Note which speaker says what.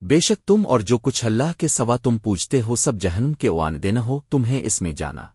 Speaker 1: بے شک تم اور جو کچھ اللہ کے سوا تم پوچھتے ہو سب جہنم کے اوان دینا ہو، تمہیں اس میں جانا۔